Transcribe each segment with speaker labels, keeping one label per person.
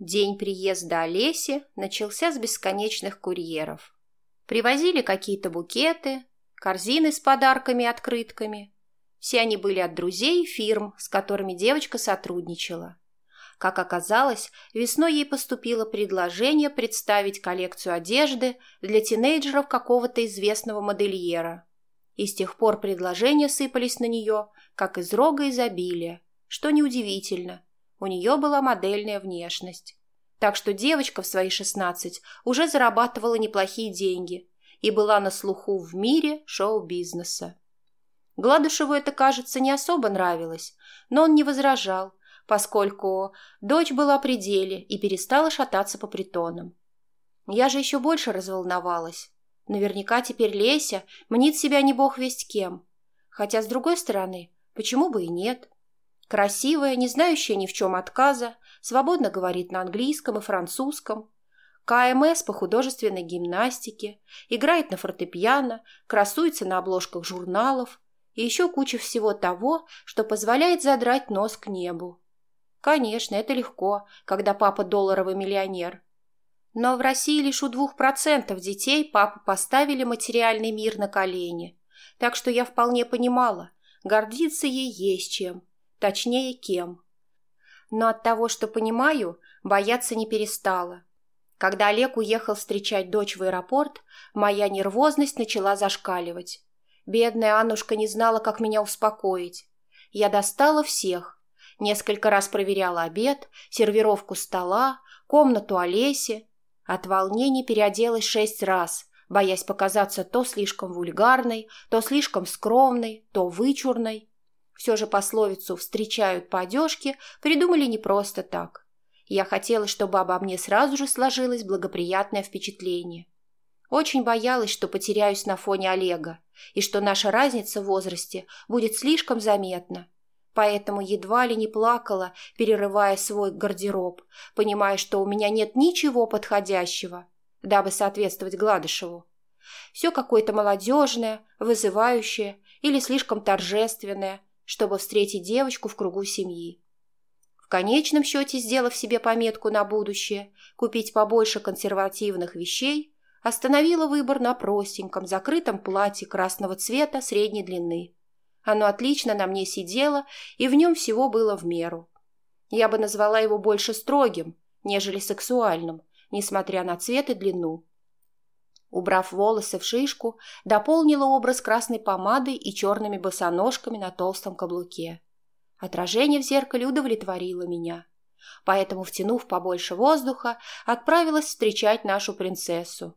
Speaker 1: День приезда Олеси начался с бесконечных курьеров. Привозили какие-то букеты, корзины с подарками и открытками. Все они были от друзей и фирм, с которыми девочка сотрудничала. Как оказалось, весной ей поступило предложение представить коллекцию одежды для тинейджеров какого-то известного модельера. И с тех пор предложения сыпались на нее, как из рога изобилия, что неудивительно – у нее была модельная внешность. Так что девочка в свои шестнадцать уже зарабатывала неплохие деньги и была на слуху в мире шоу-бизнеса. Гладышеву это, кажется, не особо нравилось, но он не возражал, поскольку дочь была при деле и перестала шататься по притонам. Я же еще больше разволновалась. Наверняка теперь Леся мнит себя не бог весть кем. Хотя, с другой стороны, почему бы и нет? Красивая, не знающая ни в чем отказа, свободно говорит на английском и французском. КМС по художественной гимнастике, играет на фортепиано, красуется на обложках журналов и еще куча всего того, что позволяет задрать нос к небу. Конечно, это легко, когда папа долларовый миллионер. Но в России лишь у двух процентов детей папу поставили материальный мир на колени. Так что я вполне понимала, гордиться ей есть чем – Точнее, кем. Но от того, что понимаю, бояться не перестала. Когда Олег уехал встречать дочь в аэропорт, моя нервозность начала зашкаливать. Бедная Аннушка не знала, как меня успокоить. Я достала всех. Несколько раз проверяла обед, сервировку стола, комнату Олеси. От волнений переоделась шесть раз, боясь показаться то слишком вульгарной, то слишком скромной, то вычурной. Все же пословицу «встречают по одежке» придумали не просто так. Я хотела, чтобы обо мне сразу же сложилось благоприятное впечатление. Очень боялась, что потеряюсь на фоне Олега, и что наша разница в возрасте будет слишком заметна. Поэтому едва ли не плакала, перерывая свой гардероб, понимая, что у меня нет ничего подходящего, дабы соответствовать Гладышеву. Все какое-то молодежное, вызывающее или слишком торжественное – чтобы встретить девочку в кругу семьи. В конечном счете, сделав себе пометку на будущее, купить побольше консервативных вещей, остановила выбор на простеньком, закрытом платье красного цвета средней длины. Оно отлично на мне сидело, и в нем всего было в меру. Я бы назвала его больше строгим, нежели сексуальным, несмотря на цвет и длину. Убрав волосы в шишку, дополнила образ красной помадой и черными босоножками на толстом каблуке. Отражение в зеркале удовлетворило меня. Поэтому, втянув побольше воздуха, отправилась встречать нашу принцессу.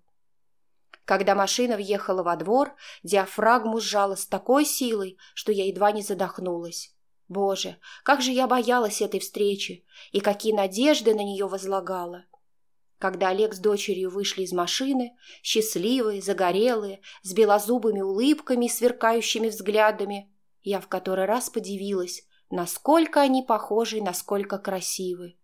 Speaker 1: Когда машина въехала во двор, диафрагму сжала с такой силой, что я едва не задохнулась. Боже, как же я боялась этой встречи и какие надежды на нее возлагала. Когда Олег с дочерью вышли из машины, счастливые, загорелые, с белозубыми улыбками и сверкающими взглядами, я в который раз подивилась, насколько они похожи и насколько красивы.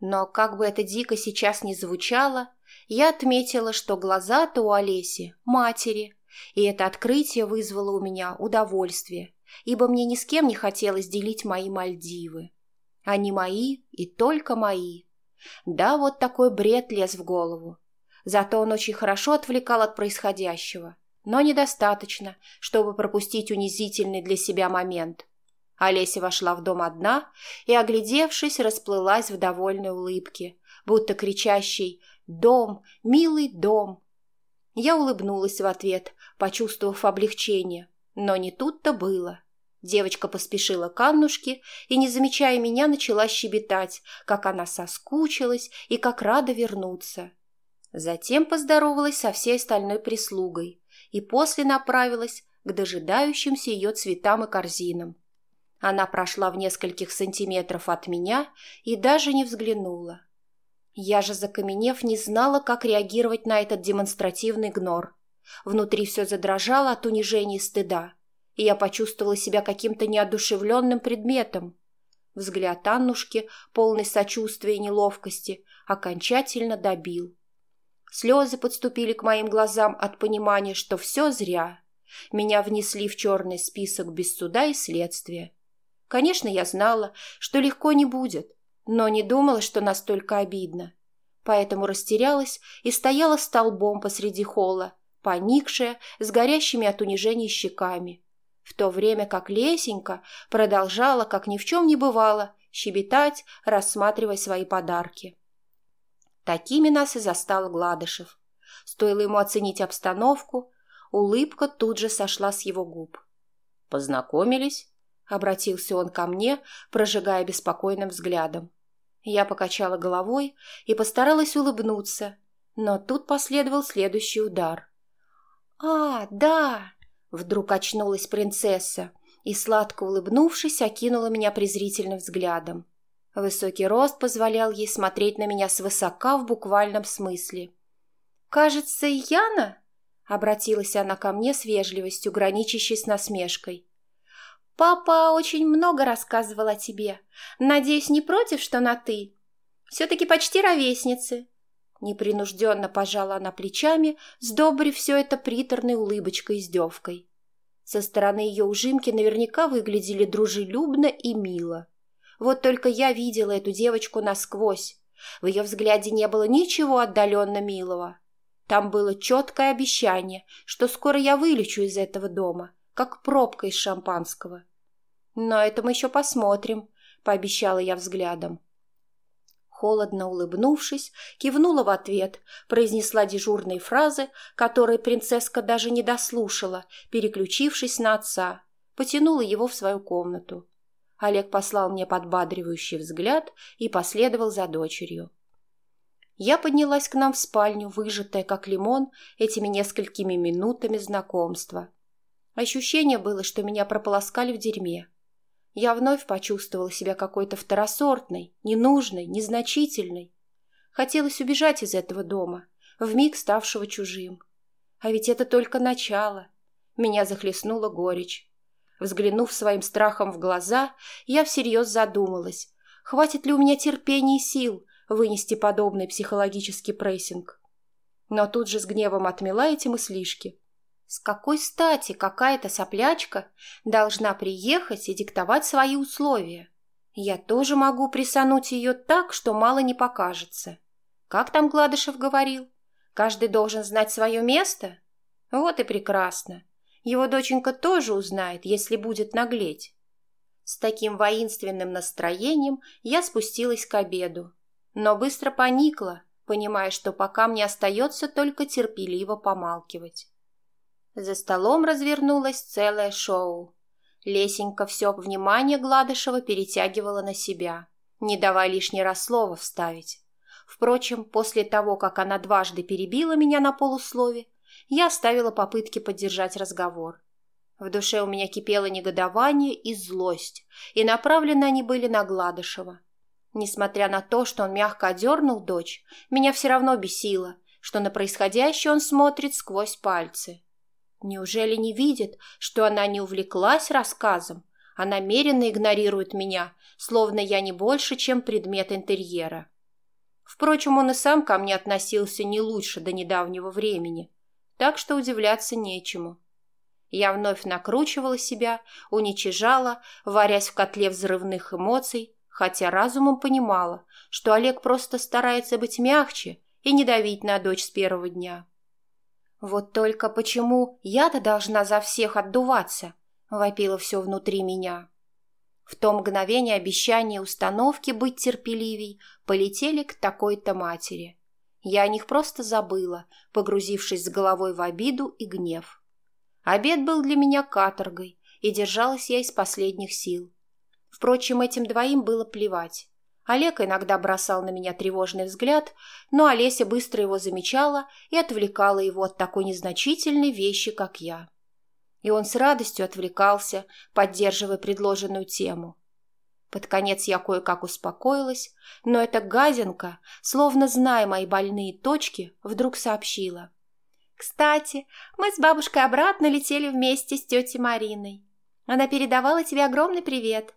Speaker 1: Но как бы это дико сейчас ни звучало, я отметила, что глаза-то у Олеси – матери, и это открытие вызвало у меня удовольствие, ибо мне ни с кем не хотелось делить мои Мальдивы. Они мои и только мои – да, вот такой бред лез в голову. Зато он очень хорошо отвлекал от происходящего, но недостаточно, чтобы пропустить унизительный для себя момент. Олеся вошла в дом одна и, оглядевшись, расплылась в довольной улыбке, будто кричащей «Дом! Милый дом!». Я улыбнулась в ответ, почувствовав облегчение, но не тут-то было. Девочка поспешила к Аннушке и, не замечая меня, начала щебетать, как она соскучилась и как рада вернуться. Затем поздоровалась со всей остальной прислугой и после направилась к дожидающимся ее цветам и корзинам. Она прошла в нескольких сантиметров от меня и даже не взглянула. Я же, закаменев, не знала, как реагировать на этот демонстративный гнор. Внутри все задрожало от унижения и стыда и я почувствовала себя каким-то неодушевленным предметом. Взгляд Аннушки, полный сочувствия и неловкости, окончательно добил. Слезы подступили к моим глазам от понимания, что все зря. Меня внесли в черный список без суда и следствия. Конечно, я знала, что легко не будет, но не думала, что настолько обидно. Поэтому растерялась и стояла столбом посреди холла, поникшая, с горящими от унижения щеками, в то время как Лесенька продолжала, как ни в чем не бывало, щебетать, рассматривая свои подарки. Такими нас и застал Гладышев. Стоило ему оценить обстановку, улыбка тут же сошла с его губ. «Познакомились?» — обратился он ко мне, прожигая беспокойным взглядом. Я покачала головой и постаралась улыбнуться, но тут последовал следующий удар. «А, да!» — вдруг очнулась принцесса и, сладко улыбнувшись, окинула меня презрительным взглядом. Высокий рост позволял ей смотреть на меня свысока в буквальном смысле. «Кажется, Яна?» — обратилась она ко мне с вежливостью, граничащей с насмешкой. «Папа очень много рассказывал о тебе. Надеюсь, не против, что на «ты». Все-таки почти ровесницы». Непринужденно пожала она плечами, сдобрив все это приторной улыбочкой-издевкой. Со стороны ее ужимки наверняка выглядели дружелюбно и мило. Вот только я видела эту девочку насквозь. В ее взгляде не было ничего отдаленно милого. Там было четкое обещание, что скоро я вылечу из этого дома, как пробка из шампанского. Но это мы еще посмотрим, пообещала я взглядом. Холодно улыбнувшись, кивнула в ответ, произнесла дежурные фразы, которые принцесска даже не дослушала, переключившись на отца, потянула его в свою комнату. Олег послал мне подбадривающий взгляд и последовал за дочерью. Я поднялась к нам в спальню, выжатая, как лимон, этими несколькими минутами знакомства. Ощущение было, что меня прополоскали в дерьме я вновь почувствовала себя какой-то второсортной, ненужной, незначительной. Хотелось убежать из этого дома, вмиг ставшего чужим. А ведь это только начало. Меня захлестнула горечь. Взглянув своим страхом в глаза, я всерьез задумалась, хватит ли у меня терпения и сил вынести подобный психологический прессинг. Но тут же с гневом отмела эти мыслишки с какой стати какая-то соплячка должна приехать и диктовать свои условия? Я тоже могу присануть ее так, что мало не покажется. Как там Гладышев говорил? Каждый должен знать свое место? Вот и прекрасно. Его доченька тоже узнает, если будет наглеть. С таким воинственным настроением я спустилась к обеду, но быстро поникла, понимая, что пока мне остается только терпеливо помалкивать. За столом развернулось целое шоу. Лесенька все внимание Гладышева перетягивала на себя, не давая лишний раз слова вставить. Впрочем, после того, как она дважды перебила меня на полуслове, я оставила попытки поддержать разговор. В душе у меня кипело негодование и злость, и направлены они были на Гладышева. Несмотря на то, что он мягко одернул дочь, меня все равно бесило, что на происходящее он смотрит сквозь пальцы. Неужели не видит, что она не увлеклась рассказом, а намеренно игнорирует меня, словно я не больше, чем предмет интерьера? Впрочем, он и сам ко мне относился не лучше до недавнего времени, так что удивляться нечему. Я вновь накручивала себя, уничижала, варясь в котле взрывных эмоций, хотя разумом понимала, что Олег просто старается быть мягче и не давить на дочь с первого дня. «Вот только почему я-то должна за всех отдуваться?» — вопило все внутри меня. В то мгновение обещания установки быть терпеливей полетели к такой-то матери. Я о них просто забыла, погрузившись с головой в обиду и гнев. Обед был для меня каторгой, и держалась я из последних сил. Впрочем, этим двоим было плевать. Олег иногда бросал на меня тревожный взгляд, но Олеся быстро его замечала и отвлекала его от такой незначительной вещи, как я. И он с радостью отвлекался, поддерживая предложенную тему. Под конец я кое-как успокоилась, но эта газинка, словно зная мои больные точки, вдруг сообщила. «Кстати, мы с бабушкой обратно летели вместе с тетей Мариной. Она передавала тебе огромный привет.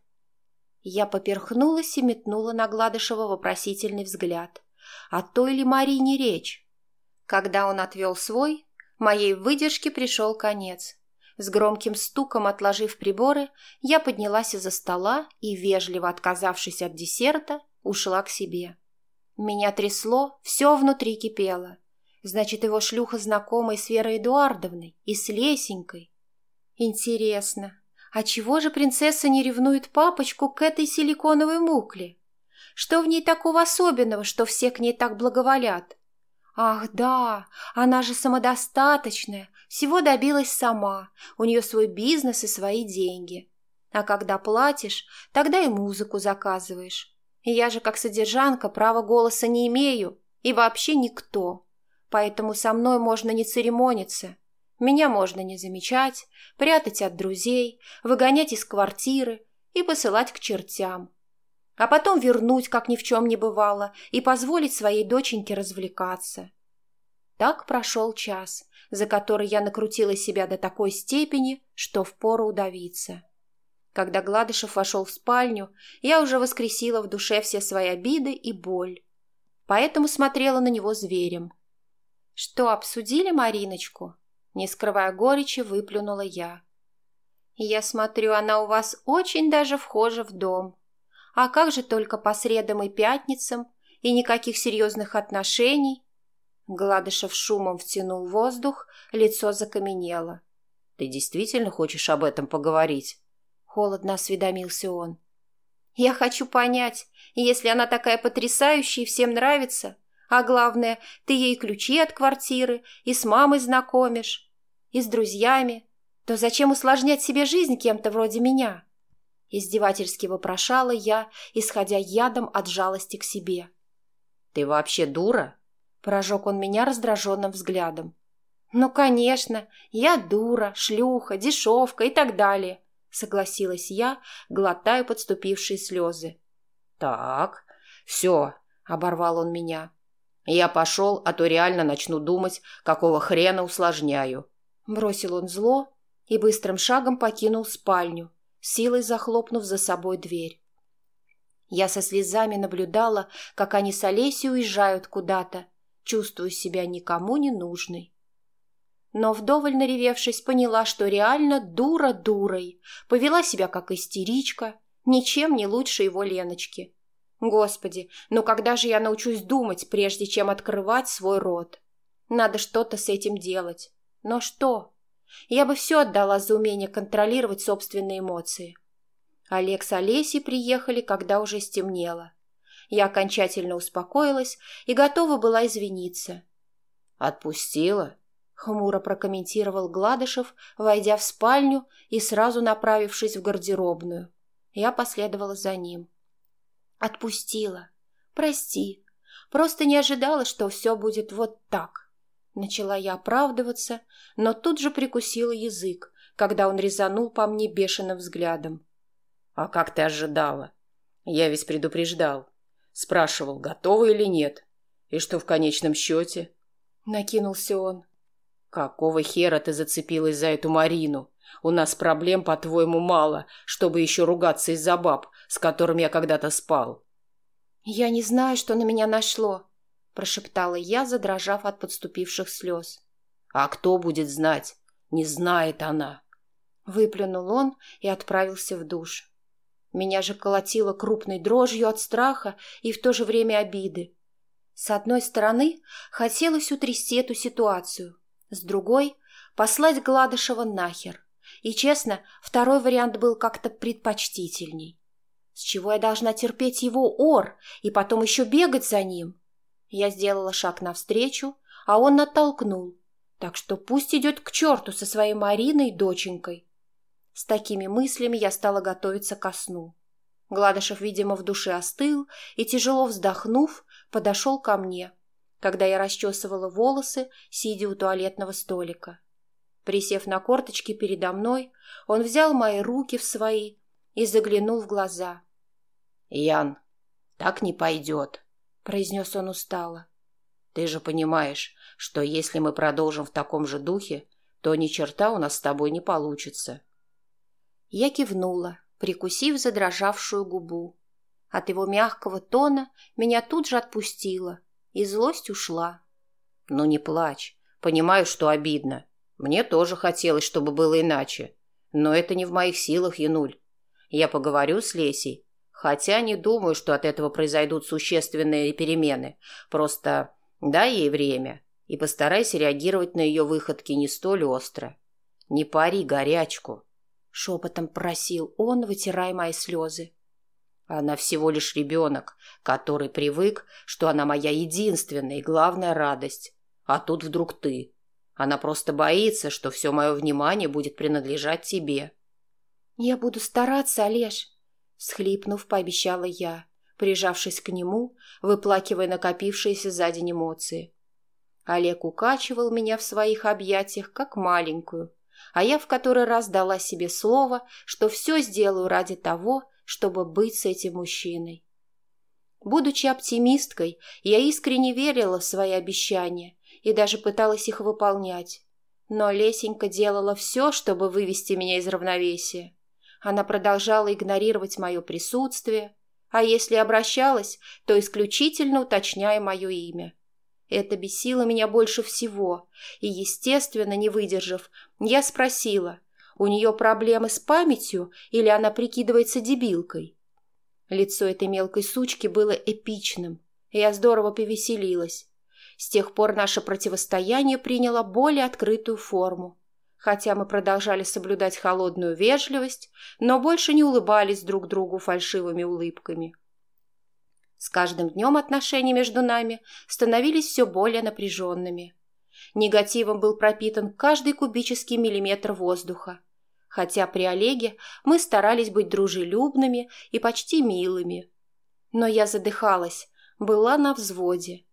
Speaker 1: Я поперхнулась и метнула на Гладышева вопросительный взгляд. О той ли Марине речь? Когда он отвел свой, моей выдержке пришел конец. С громким стуком отложив приборы, я поднялась из-за стола и, вежливо отказавшись от десерта, ушла к себе. Меня трясло, все внутри кипело. Значит, его шлюха знакомая с Верой Эдуардовной и с Лесенькой. Интересно, а чего же принцесса не ревнует папочку к этой силиконовой мукле? Что в ней такого особенного, что все к ней так благоволят? Ах, да, она же самодостаточная, всего добилась сама, у нее свой бизнес и свои деньги. А когда платишь, тогда и музыку заказываешь. И я же как содержанка права голоса не имею и вообще никто. Поэтому со мной можно не церемониться. Меня можно не замечать, прятать от друзей, выгонять из квартиры и посылать к чертям. А потом вернуть, как ни в чем не бывало, и позволить своей доченьке развлекаться. Так прошел час, за который я накрутила себя до такой степени, что впору удавиться. Когда Гладышев вошел в спальню, я уже воскресила в душе все свои обиды и боль. Поэтому смотрела на него зверем – «Что, обсудили Мариночку?» Не скрывая горечи, выплюнула я. «Я смотрю, она у вас очень даже вхожа в дом. А как же только по средам и пятницам, и никаких серьезных отношений?» Гладышев шумом втянул воздух, лицо закаменело.
Speaker 2: «Ты действительно хочешь об этом поговорить?»
Speaker 1: Холодно осведомился он. «Я хочу понять, если она такая потрясающая и всем нравится, а главное, ты ей ключи от квартиры и с мамой знакомишь, и с друзьями. То зачем усложнять себе жизнь кем-то вроде меня?» Издевательски вопрошала я, исходя ядом от жалости к себе.
Speaker 2: «Ты вообще дура?»
Speaker 1: Прожег он меня раздраженным взглядом. «Ну, конечно, я дура, шлюха, дешевка и так далее», согласилась я, глотая подступившие слезы.
Speaker 2: «Так, все», — оборвал он меня. Я пошел, а то реально начну думать, какого хрена усложняю.
Speaker 1: Бросил он зло и быстрым шагом покинул спальню, силой захлопнув за собой дверь. Я со слезами наблюдала, как они с Олесей уезжают куда-то, чувствуя себя никому не нужной. Но вдоволь наревевшись, поняла, что реально дура дурой, повела себя как истеричка, ничем не лучше его Леночки. Господи, ну когда же я научусь думать, прежде чем открывать свой рот? Надо что-то с этим делать. Но что? Я бы все отдала за умение контролировать собственные эмоции. Олег с Олесей приехали, когда уже стемнело. Я окончательно успокоилась и готова была извиниться.
Speaker 2: «Отпустила?» — хмуро прокомментировал Гладышев, войдя в спальню и сразу направившись в гардеробную. Я последовала за ним.
Speaker 1: Отпустила. Прости. Просто не ожидала, что все будет вот так. Начала я оправдываться, но тут же прикусила язык, когда он резанул по мне бешеным взглядом.
Speaker 2: «А как ты ожидала? Я ведь предупреждал. Спрашивал, готова или нет. И что в конечном счете?»
Speaker 1: Накинулся он.
Speaker 2: «Какого хера ты зацепилась за эту Марину? У нас проблем, по-твоему, мало, чтобы еще ругаться из-за баб, с которым я когда-то спал.
Speaker 1: «Я не знаю, что на меня нашло», – прошептала я, задрожав от подступивших слез.
Speaker 2: «А кто будет знать? Не знает она».
Speaker 1: Выплюнул он и отправился в душ. Меня же колотило крупной дрожью от страха и в то же время обиды. С одной стороны, хотелось утрясти эту ситуацию, с другой – послать Гладышева нахер. И, честно, второй вариант был как-то предпочтительней. С чего я должна терпеть его ор и потом еще бегать за ним? Я сделала шаг навстречу, а он оттолкнул. Так что пусть идет к черту со своей Мариной доченькой. С такими мыслями я стала готовиться ко сну. Гладышев, видимо, в душе остыл и, тяжело вздохнув, подошел ко мне, когда я расчесывала волосы, сидя у туалетного столика. Присев на корточки передо мной, он взял мои руки в свои и заглянул в глаза.
Speaker 2: «Ян, так не пойдет», — произнес он устало. «Ты же понимаешь, что если мы продолжим в таком же духе, то ни черта у нас с тобой не получится».
Speaker 1: Я кивнула, прикусив задрожавшую губу. От его мягкого тона меня тут же отпустило, и злость ушла.
Speaker 2: «Ну не плачь, понимаю, что обидно. Мне тоже хотелось, чтобы было иначе. Но это не в моих силах, Януль. Я поговорю с Лесей. Хотя не думаю, что от этого произойдут существенные перемены. Просто дай ей время и постарайся реагировать на ее выходки не столь остро. Не пари горячку, — шепотом просил он, вытирая мои слезы. Она всего лишь ребенок, который привык, что она моя единственная и главная радость. А тут вдруг ты. Она просто боится, что все мое внимание будет принадлежать тебе.
Speaker 1: «Я буду стараться, Олеж», — схлипнув, пообещала я, прижавшись к нему, выплакивая накопившиеся за день эмоции. Олег укачивал меня в своих объятиях, как маленькую, а я в который раз дала себе слово, что все сделаю ради того, чтобы быть с этим мужчиной. Будучи оптимисткой, я искренне верила в свои обещания и даже пыталась их выполнять. Но Лесенька делала все, чтобы вывести меня из равновесия. Она продолжала игнорировать мое присутствие, а если обращалась, то исключительно уточняя мое имя. Это бесило меня больше всего, и, естественно, не выдержав, я спросила, у нее проблемы с памятью или она прикидывается дебилкой? Лицо этой мелкой сучки было эпичным, я здорово повеселилась. С тех пор наше противостояние приняло более открытую форму. Хотя мы продолжали соблюдать холодную вежливость, но больше не улыбались друг другу фальшивыми улыбками. С каждым днем отношения между нами становились все более напряженными. Негативом был пропитан каждый кубический миллиметр воздуха. Хотя при Олеге мы старались быть дружелюбными и почти милыми. Но я задыхалась, была на взводе.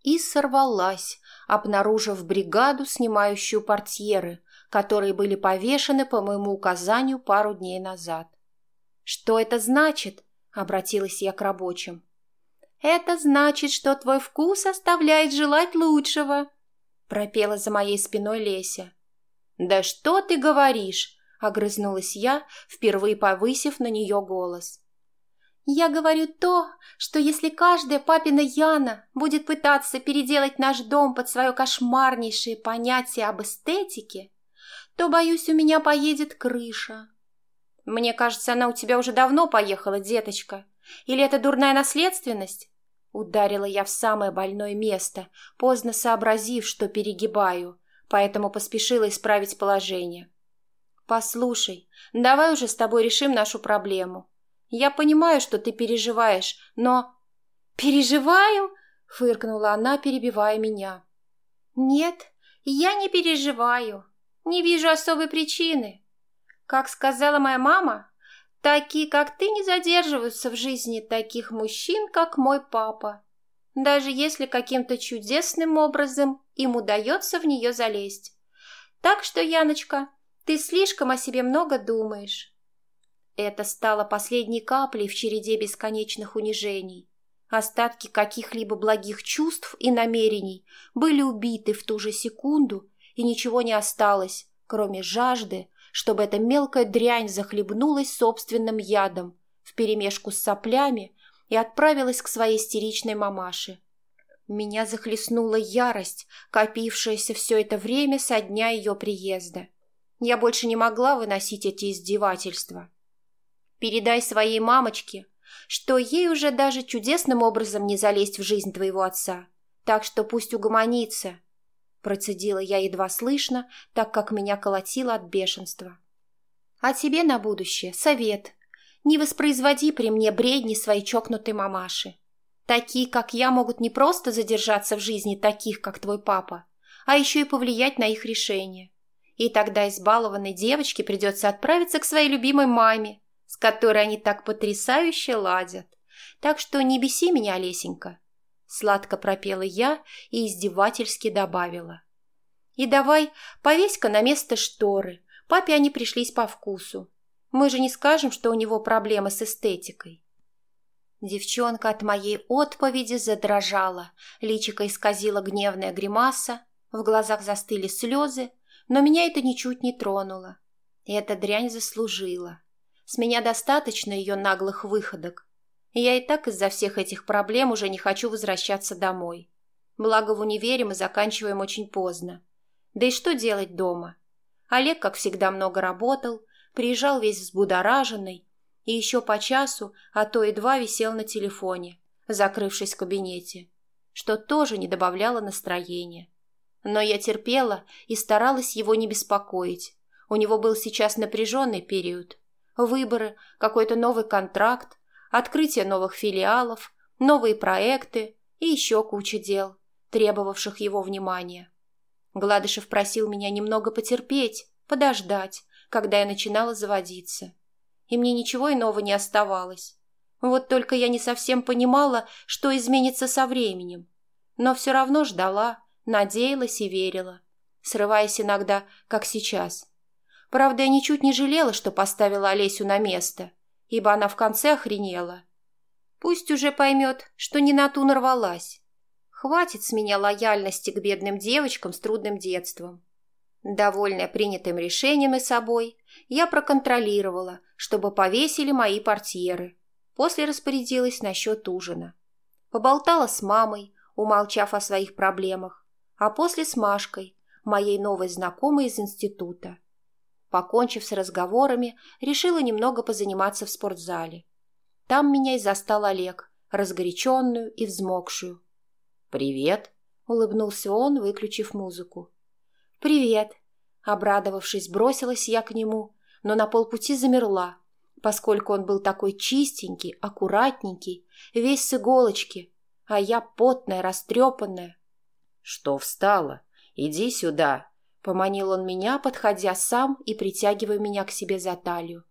Speaker 1: И сорвалась, обнаружив бригаду, снимающую портьеры, которые были повешены по моему указанию пару дней назад. «Что это значит?» — обратилась я к рабочим. «Это значит, что твой вкус оставляет желать лучшего», — пропела за моей спиной Леся. «Да что ты говоришь?» — огрызнулась я, впервые повысив на нее голос. «Я говорю то, что если каждая папина Яна будет пытаться переделать наш дом под свое кошмарнейшее понятие об эстетике, то, боюсь, у меня поедет крыша». «Мне кажется, она у тебя уже давно поехала, деточка. Или это дурная наследственность?» Ударила я в самое больное место, поздно сообразив, что перегибаю, поэтому поспешила исправить положение. «Послушай, давай уже с тобой решим нашу проблему. Я понимаю, что ты переживаешь, но...» «Переживаю?» — фыркнула она, перебивая меня. «Нет, я не переживаю. Не вижу особой причины. Как сказала моя мама, Такие, как ты, не задерживаются в жизни таких мужчин, как мой папа, даже если каким-то чудесным образом им удается в нее залезть. Так что, Яночка, ты слишком о себе много думаешь. Это стало последней каплей в череде бесконечных унижений. Остатки каких-либо благих чувств и намерений были убиты в ту же секунду, и ничего не осталось, кроме жажды, чтобы эта мелкая дрянь захлебнулась собственным ядом вперемешку с соплями и отправилась к своей истеричной мамаше. Меня захлестнула ярость, копившаяся все это время со дня ее приезда. Я больше не могла выносить эти издевательства. Передай своей мамочке, что ей уже даже чудесным образом не залезть в жизнь твоего отца, так что пусть угомонится, Процедила я едва слышно, так как меня колотило от бешенства. А тебе на будущее совет. Не воспроизводи при мне бредни своей чокнутой мамаши. Такие, как я, могут не просто задержаться в жизни таких, как твой папа, а еще и повлиять на их решение. И тогда избалованной девочке придется отправиться к своей любимой маме, с которой они так потрясающе ладят. Так что не беси меня, Олесенька. Сладко пропела я и издевательски добавила. И давай повесь-ка на место шторы. Папе они пришлись по вкусу. Мы же не скажем, что у него проблемы с эстетикой. Девчонка от моей отповеди задрожала, личико исказила гневная гримаса, в глазах застыли слезы, но меня это ничуть не тронуло. И эта дрянь заслужила. С меня достаточно ее наглых выходок. Я и так из-за всех этих проблем уже не хочу возвращаться домой. Благо в универе мы заканчиваем очень поздно. Да и что делать дома? Олег, как всегда, много работал, приезжал весь взбудораженный, и еще по часу, а то и два висел на телефоне, закрывшись в кабинете, что тоже не добавляло настроения. Но я терпела и старалась его не беспокоить. У него был сейчас напряженный период. Выборы, какой-то новый контракт, открытие новых филиалов, новые проекты и еще куча дел, требовавших его внимания. Гладышев просил меня немного потерпеть, подождать, когда я начинала заводиться. И мне ничего иного не оставалось. Вот только я не совсем понимала, что изменится со временем. Но все равно ждала, надеялась и верила, срываясь иногда, как сейчас. Правда, я ничуть не жалела, что поставила Олесю на место, ибо она в конце охренела. Пусть уже поймет, что не на ту нарвалась. Хватит с меня лояльности к бедным девочкам с трудным детством. Довольная принятым решением и собой, я проконтролировала, чтобы повесили мои портьеры. После распорядилась насчет ужина. Поболтала с мамой, умолчав о своих проблемах, а после с Машкой, моей новой знакомой из института. Покончив с разговорами, решила немного позаниматься в спортзале. Там меня и застал Олег, разгоряченную и взмокшую.
Speaker 2: «Привет!» — улыбнулся он, выключив музыку.
Speaker 1: «Привет!» — обрадовавшись, бросилась я к нему, но на полпути замерла, поскольку он был такой чистенький, аккуратненький, весь с иголочки, а я потная, растрепанная.
Speaker 2: «Что встала? Иди сюда!» — поманил он меня, подходя сам и притягивая меня к себе за талию.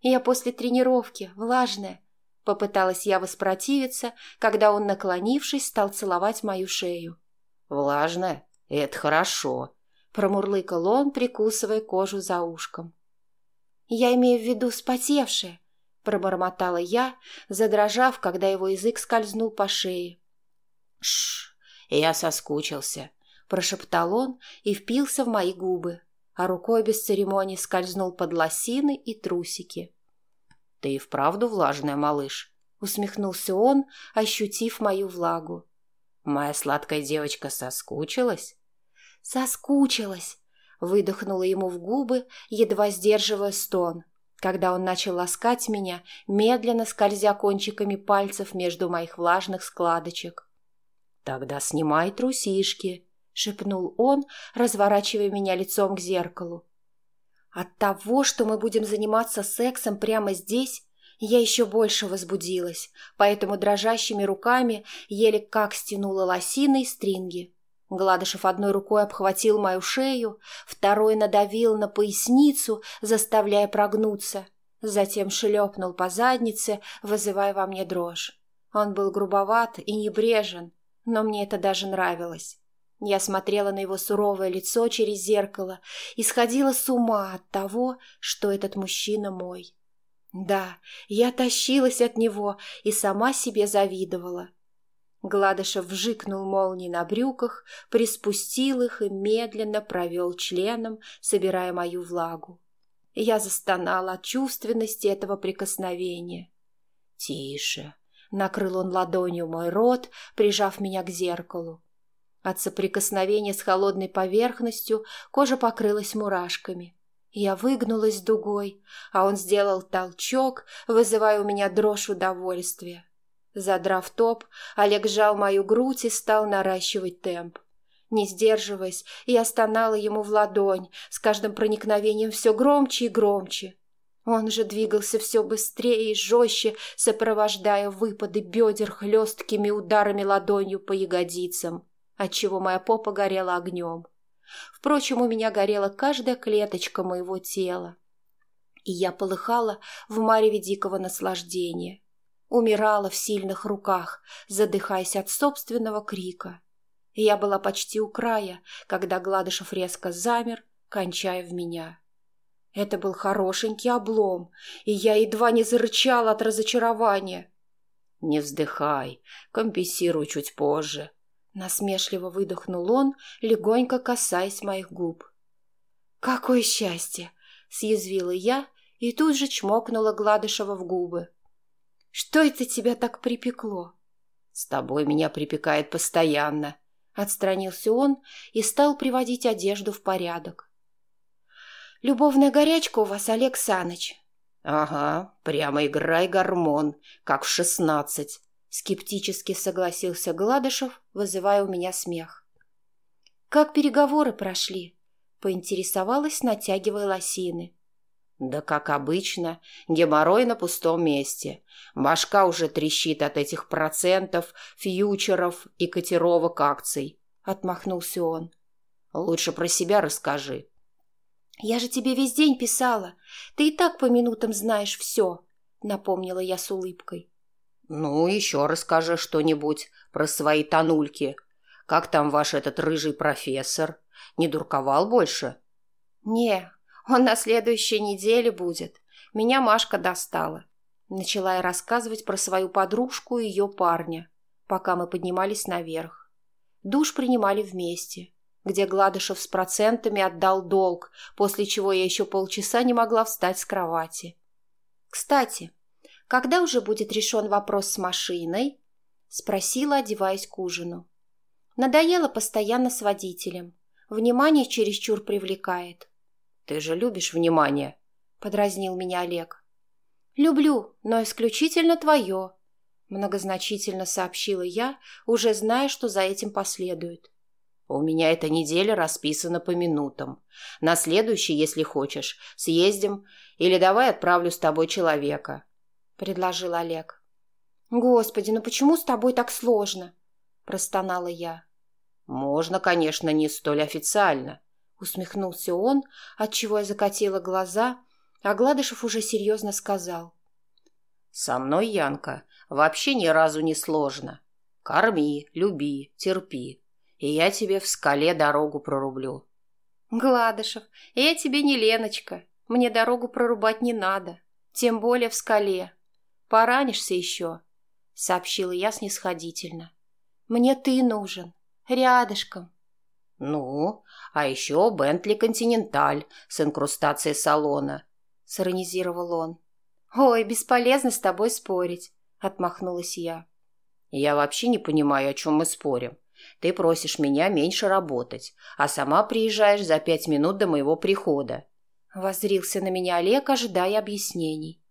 Speaker 1: «Я после тренировки, влажная», — попыталась я воспротивиться, когда он, наклонившись, стал целовать мою шею.
Speaker 2: «Влажная? Это хорошо», — промурлыкал он, прикусывая кожу за ушком.
Speaker 1: «Я имею в виду спотевшая», — пробормотала я, задрожав, когда его язык скользнул по шее.
Speaker 2: «Шш, «Я соскучился», — прошептал он и впился в мои губы, а рукой без церемоний скользнул под лосины и трусики. «Ты и вправду влажная, малыш», — усмехнулся он, ощутив мою влагу. «Моя сладкая девочка соскучилась?»
Speaker 1: «Соскучилась», — выдохнула ему в губы, едва сдерживая стон, когда он начал ласкать меня, медленно скользя кончиками пальцев между моих влажных складочек.
Speaker 2: «Тогда снимай трусишки», —
Speaker 1: шепнул он, разворачивая меня лицом к зеркалу. От того, что мы будем заниматься сексом прямо здесь, я еще больше возбудилась, поэтому дрожащими руками еле как стянула лосины и стринги. Гладышев одной рукой обхватил мою шею, второй надавил на поясницу, заставляя прогнуться, затем шлепнул по заднице, вызывая во мне дрожь. Он был грубоват и небрежен, но мне это даже нравилось. Я смотрела на его суровое лицо через зеркало и сходила с ума от того, что этот мужчина мой. Да, я тащилась от него и сама себе завидовала. Гладышев вжикнул молнии на брюках, приспустил их и медленно провел членом, собирая мою влагу. Я застонала от чувственности этого прикосновения. «Тише, Накрыл он ладонью мой рот, прижав меня к зеркалу. От соприкосновения с холодной поверхностью кожа покрылась мурашками. Я выгнулась дугой, а он сделал толчок, вызывая у меня дрожь удовольствия. Задрав топ, Олег сжал мою грудь и стал наращивать темп. Не сдерживаясь, я стонала ему в ладонь, с каждым проникновением все громче и громче. Он же двигался все быстрее и жестче, сопровождая выпады бедер хлесткими ударами ладонью по ягодицам, отчего моя попа горела огнем. Впрочем, у меня горела каждая клеточка моего тела. И я полыхала в мареве дикого наслаждения. Умирала в сильных руках, задыхаясь от собственного крика. Я была почти у края, когда Гладышев резко замер, кончая в меня. Это был хорошенький облом, и я едва не зарычала от разочарования.
Speaker 2: «Не вздыхай, компенсируй чуть позже», — насмешливо выдохнул он, легонько касаясь моих губ.
Speaker 1: «Какое счастье!» — съязвила я и тут же чмокнула Гладышева в губы. «Что это тебя так припекло?»
Speaker 2: «С тобой меня припекает постоянно», — отстранился он и стал приводить одежду в порядок.
Speaker 1: Любовная горячка у вас, Олег Саныч.
Speaker 2: «Ага, прямо играй гормон, как в шестнадцать», — скептически согласился Гладышев, вызывая у меня смех.
Speaker 1: «Как переговоры прошли?» — поинтересовалась, натягивая лосины.
Speaker 2: «Да как обычно, геморрой на пустом месте. Башка уже трещит от этих процентов, фьючеров и котировок акций», — отмахнулся он. «Лучше про себя расскажи».
Speaker 1: «Я же тебе весь день писала. Ты и так по минутам знаешь все», — напомнила я с улыбкой.
Speaker 2: «Ну, еще расскажи что-нибудь про свои тонульки. Как там ваш этот рыжий профессор? Не дурковал больше?»
Speaker 1: «Не, он на следующей неделе будет. Меня Машка достала». Начала я рассказывать про свою подружку и ее парня, пока мы поднимались наверх. Душ принимали вместе где Гладышев с процентами отдал долг, после чего я еще полчаса не могла встать с кровати. «Кстати, когда уже будет решен вопрос с машиной?» – спросила, одеваясь к ужину. Надоело постоянно с водителем. Внимание чересчур привлекает.
Speaker 2: «Ты же любишь внимание», – подразнил меня Олег.
Speaker 1: «Люблю, но исключительно твое», – многозначительно сообщила я, уже зная, что за этим последует.
Speaker 2: У меня эта неделя расписана по минутам. На следующий, если хочешь, съездим или давай отправлю с тобой человека», — предложил Олег.
Speaker 1: «Господи, ну почему с тобой так сложно?» — простонала я.
Speaker 2: «Можно, конечно, не столь официально», — усмехнулся он, отчего я закатила глаза, а Гладышев уже серьезно сказал. «Со мной, Янка, вообще ни разу не сложно. Корми, люби, терпи и я тебе в скале дорогу прорублю.
Speaker 1: Гладышев, я тебе не Леночка. Мне дорогу прорубать не надо. Тем более в скале. Поранишься еще, — сообщила я снисходительно. Мне ты нужен. Рядышком.
Speaker 2: Ну, а еще Бентли Континенталь с инкрустацией салона, — сиронизировал он.
Speaker 1: Ой, бесполезно с тобой спорить, — отмахнулась я.
Speaker 2: Я вообще не понимаю, о чем мы спорим. Ты просишь меня меньше работать, а сама приезжаешь за пять минут до моего прихода.
Speaker 1: Воззрился на меня Олег, ожидая объяснений.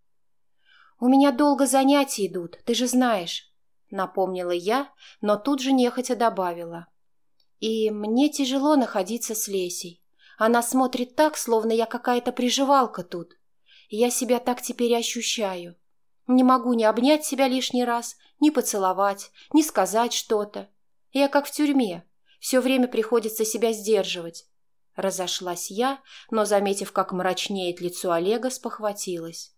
Speaker 1: «У меня долго занятия идут, ты же знаешь», — напомнила я, но тут же нехотя добавила. «И мне тяжело находиться с Лесей. Она смотрит так, словно я какая-то приживалка тут. я себя так теперь ощущаю. Не могу ни обнять себя лишний раз, ни поцеловать, ни сказать что-то. Я как в тюрьме. Все время приходится себя сдерживать. Разошлась я, но, заметив, как мрачнеет лицо Олега, спохватилась.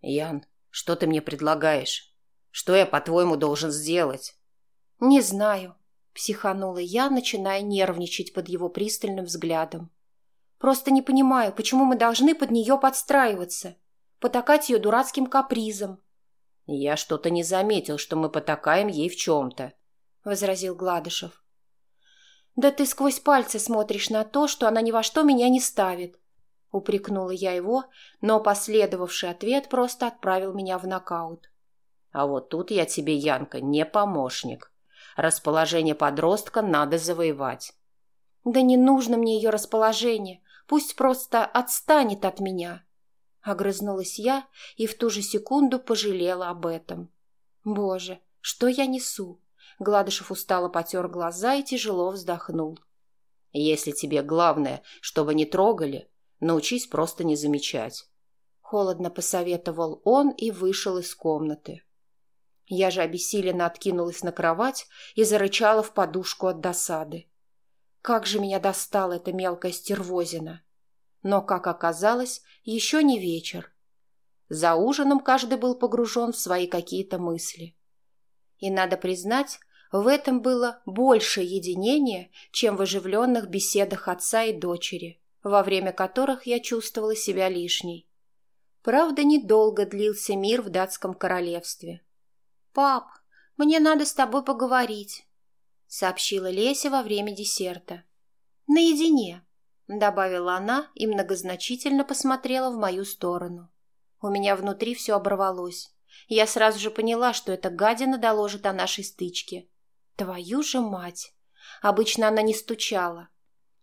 Speaker 2: «Ян, что ты мне предлагаешь? Что я, по-твоему, должен сделать?»
Speaker 1: «Не знаю», — психанула я, начиная нервничать под его пристальным взглядом. «Просто не понимаю, почему мы должны под нее подстраиваться, потакать ее дурацким капризом».
Speaker 2: «Я что-то не заметил, что мы потакаем ей в чем-то», —
Speaker 1: возразил Гладышев. «Да ты сквозь пальцы смотришь на то, что она ни во что меня не ставит», — упрекнула я его, но последовавший ответ просто отправил меня в нокаут.
Speaker 2: «А вот тут я тебе, Янка, не помощник. Расположение подростка надо завоевать».
Speaker 1: «Да не нужно мне ее расположение, пусть просто отстанет от меня», — огрызнулась я и в ту же секунду пожалела об этом. «Боже, что я несу?» Гладышев устало потер глаза и тяжело вздохнул.
Speaker 2: «Если тебе главное, чтобы не трогали, научись просто не замечать».
Speaker 1: Холодно посоветовал он и вышел из комнаты. Я же обессиленно откинулась на кровать и зарычала в подушку от досады. Как же меня достала эта мелкая стервозина! Но, как оказалось, еще не вечер. За ужином каждый был погружен в свои какие-то мысли. И, надо признать, в этом было больше единения, чем в оживленных беседах отца и дочери, во время которых я чувствовала себя лишней. Правда, недолго длился мир в датском королевстве. «Пап, мне надо с тобой поговорить», — сообщила Леся во время десерта. «Наедине», — добавила она и многозначительно посмотрела в мою сторону. У меня внутри все оборвалось. Я сразу же поняла, что эта гадина доложит о нашей стычке. Твою же мать! Обычно она не стучала.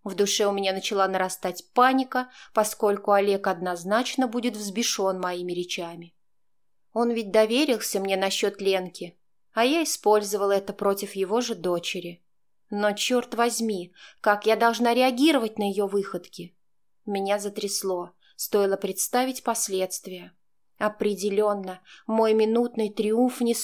Speaker 1: В душе у меня начала нарастать паника, поскольку Олег однозначно будет взбешен моими речами. Он ведь доверился мне насчет Ленки, а я использовала это против его же дочери. Но, черт возьми, как я должна реагировать на ее выходки? Меня затрясло, стоило представить последствия. Определенно, мой минутный триумф не стоит